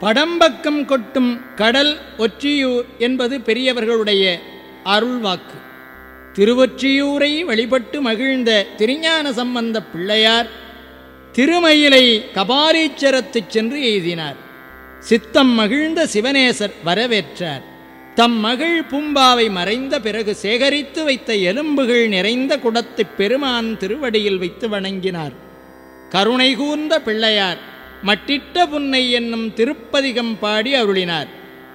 படம்பக்கம் கொட்டும் கடல் ஒற்றியூர் என்பது பெரியவர்களுடைய அருள்வாக்கு திருவொற்றியூரை வழிபட்டு மகிழ்ந்த திருஞான சம்பந்த பிள்ளையார் திருமயிலை கபாலீச்சரத்து சென்று எய்தினார். சித்தம் மகிழ்ந்த சிவனேசர் வரவேற்றார். தம் மகள் பூம்பாவை மறைந்த பிறகு சேகரித்து வைத்த எலும்புகள் நிறைந்த குடத்தைப் பெருமான் திருவடியில் வைத்து வணங்கினார். கருணை கூர்ந்த பிள்ளையார் மட்டிட்ட புன்னை என்னும் திருப்பதிகம் பாடி அருளினார்.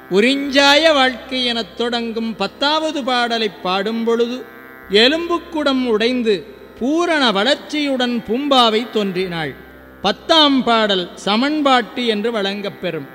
உறிஞ்சாய வாழ்க்கை எனத் தொடங்கும் பத்தாவது பாடலைப் பாடும் பொழுது எலும்புக்குடம் உடைந்து பூரண வளர்ச்சியுடன் பூம்பாவை தோன்றினாள். பத்தாம் பாடல் சமன்பாட்டு என்று வழங்கப்பெறும்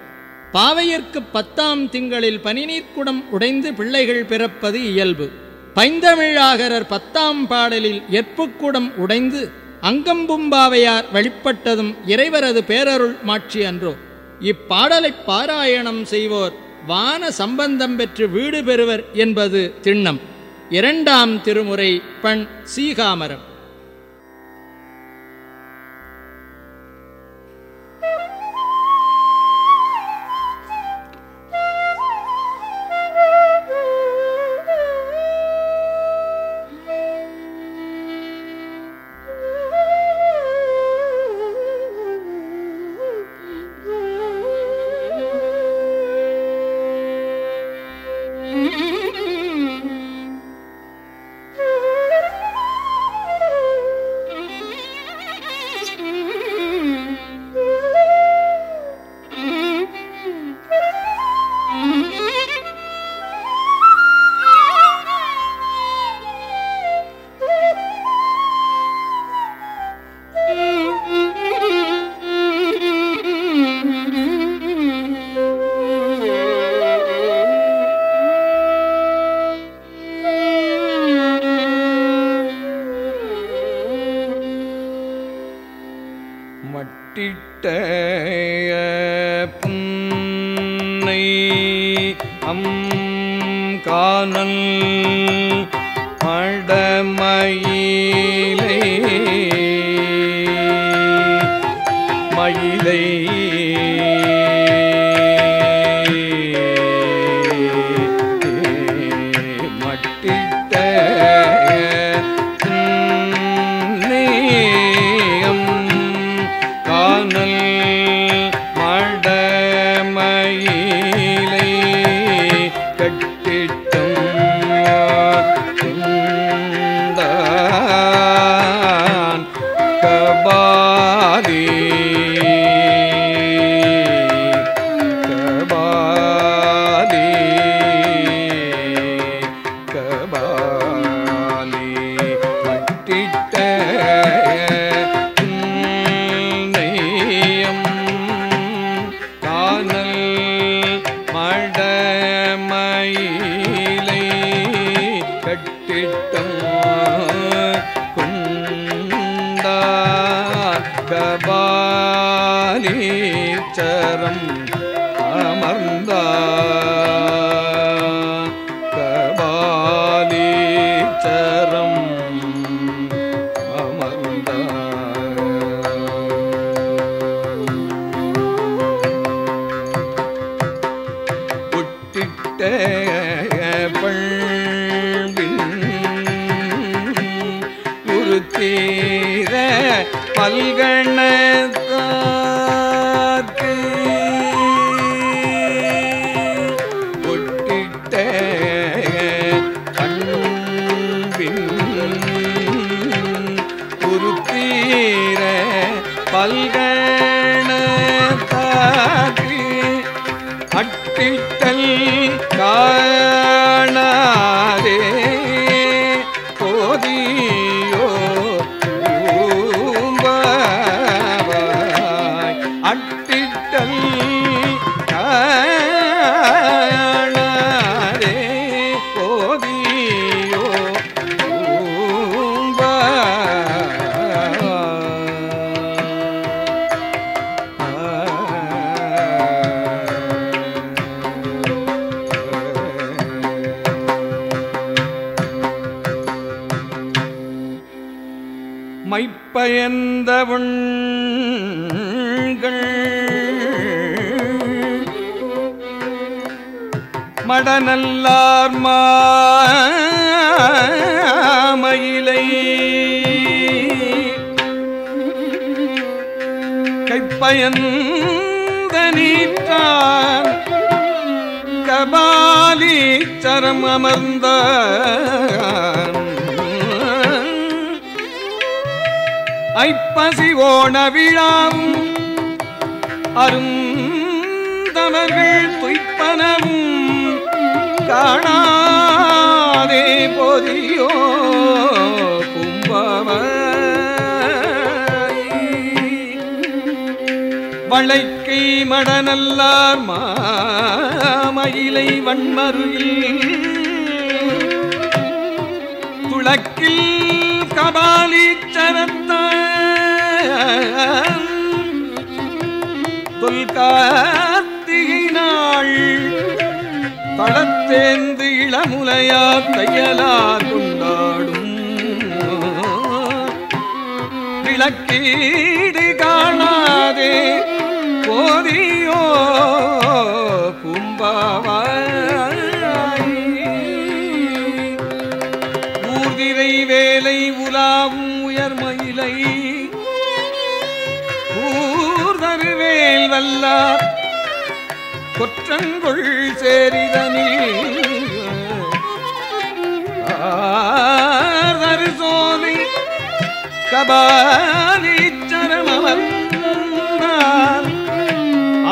பாவையிற்கு பத்தாம் திங்களில் பனிநீர்க்குடம் உடைந்து பிள்ளைகள் பிறப்பது இயல்பு. பைந்தமிழாகரர் பத்தாம் பாடலில் எற்புக்குடம் உடைந்து அங்கம்பும்பாவையார் வழிபட்டதும் இறைவரது பேரருள் மாட்சி அன்றோ. இப்பாடலைப் பாராயணம் செய்வோர் வான சம்பந்தம் பெற்று வீடு பெறுவர் என்பது திண்ணம். இரண்டாம் திருமுறை பண் சீகாமரம். மட்டிட்ட புன்னை அம் காணல் கபாலி. கபாலி. மட்டிட்ட காணல் மைப்பயந்தவண்கள் மடநல்லார் மாமயிலை கைப்பயந்த நீற்றார் கபாலி சரம் அமர்ந்தான் ஐப்பசி ஓண விழாவும் அருந்தமர்கள் துய்ப்பனவும் காணாதே போதியோ கும்பவ வளைக்கை மடநல்லார் மாமயிலை வன்மருகில் துளக்கில் கபாலீச்சரத்த தொல்கார்த்திகை தளத்தேந்து இளமுலையா தையலார் கொண்டாடும். விளக்கீடு காணாதே போதியோ வல்லார் கொற்றங்கொள் சேரிதனில் ஆர்தரு சோலை கபாலீச்சரமவன்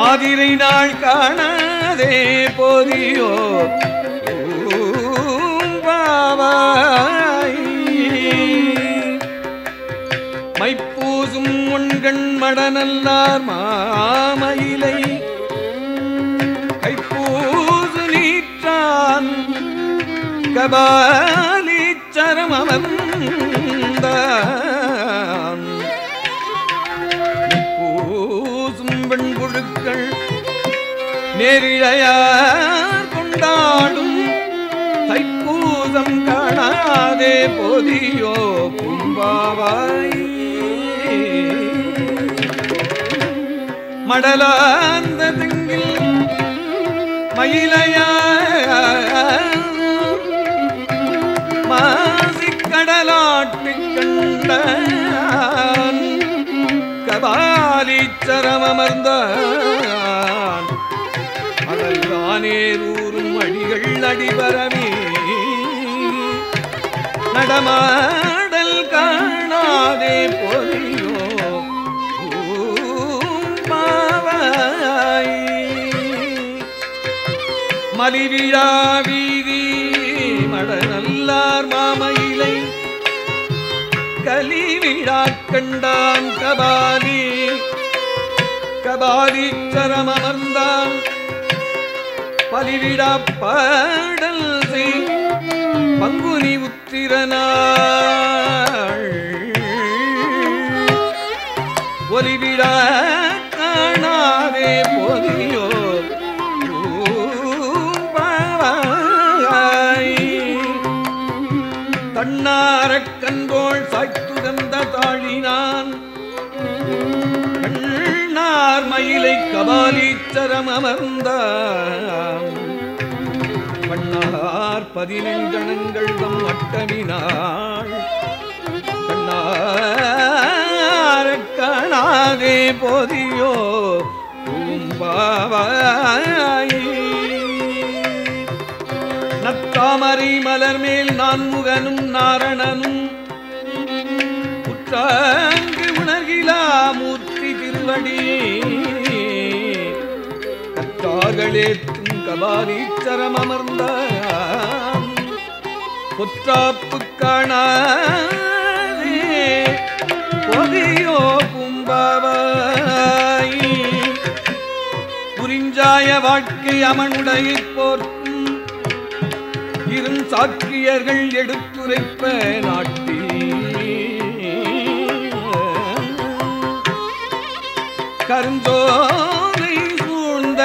ஆதிரை நாள் காணாதே போதியோ. பாவா. மைப்பூசும் மடநல்லார் மாமயிலை. கைப்பூசு நீற்றான் கபாலீச்சரம் அமர்ந்த பூசும் வெண்புழுக்கள் நேரிழையார் கொண்டாடும். தைப்பூசம் காணாதே போதியோ கும்பாவாய் மடலாந்த திங்கில் மயிலையார் மாசிக்கடலாட்டிக் கண்டான். கபாலீச்சரமர்ந்தான் அடல்வானேரூரும் அடிகள் அடிபரமே நடமாடல் காணாதே பொறியோ மலிவிழா வீதி மடநல்லார் மாமயிலை. கலிவிழா கண்டான் கபாலி கபாலி அமர்ந்தான் பலிவிழா பாடல் செய் பங்குனி உத்திரனாள். ஒலிவிழா தன்னாரக் சாய்த்துகந்த தாழினான். கண்ணார் மயிலை கபாலீச்சரம் அமர்ந்தான். கண்ணார் பதினெண்கணங்கள் தம் அட்டமினாள். கண்ணாரக் காணாதே போதியோ பூம்பாவாய் மாலை மலர் மேல் நான் முகனும் நாரணனும். குற்றாங்கு உணர்கிலா மூர்த்தி திருவடி. கற்றார்களேற்றும் கபாலீச்சரம் அமர்ந்த பொற்றாப்பு காணாதே பொதியோ கும்பாவாய். புரிஞ்சாய வாழ்க்கை அமனுடைய போர்க்கும் சாக்கியர்கள் எடுத்துரைப்ப நாட்டில் கருஞ்சோலை சூழ்ந்த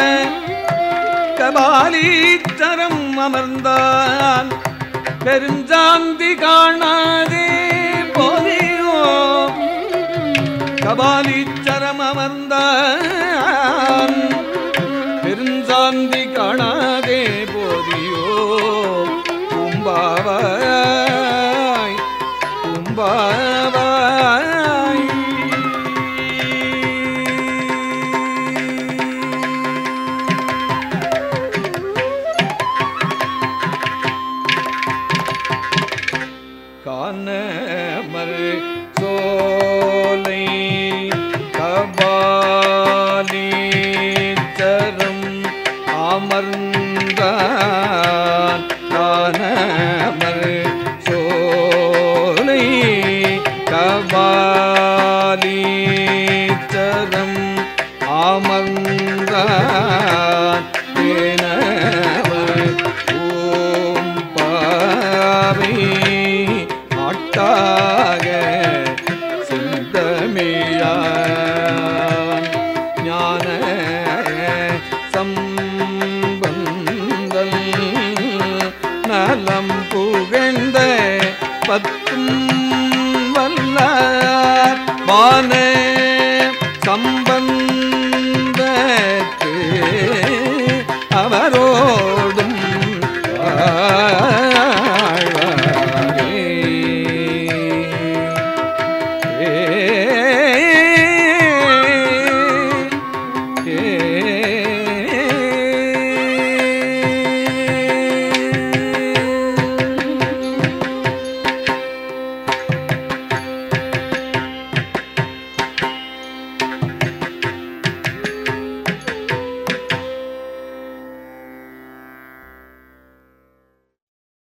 கபாலீச்சரம் அமர்ந்தான். பெருஞ்சாந்தி காணாதே போதியோ கபாலீச்சரம் அமர்ந்தான். காணமர் சோலை கபாலி தரும் அமர்ந்தான். காணமர் சோலை கபாலி தரும் அமர்ந்தான். புகழ்ந்த பத்தும்